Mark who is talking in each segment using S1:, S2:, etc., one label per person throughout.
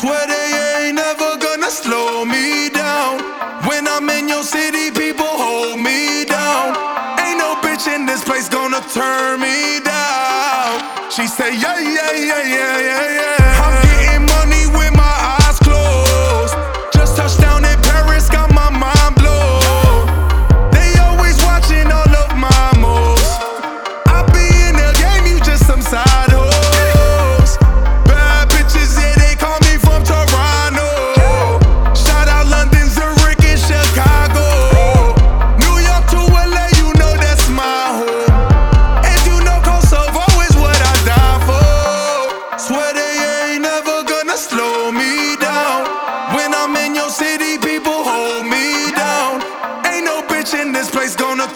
S1: Swear they ain't never gonna slow me down. When I'm in your city, people hold me down. Ain't no bitch in this place gonna turn me down. She say, yeah, yeah, yeah, yeah, yeah, yeah.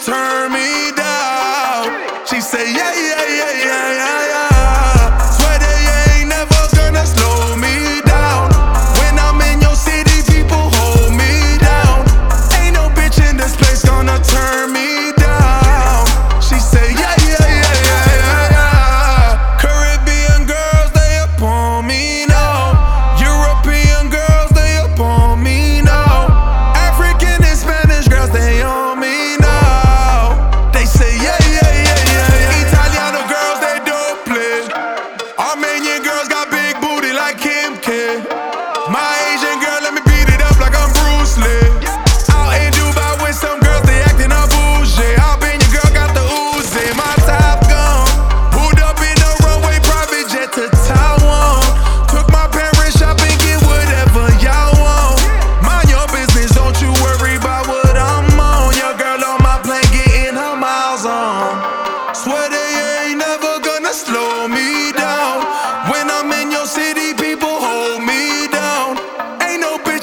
S1: Turn me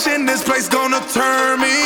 S1: in this place gonna turn me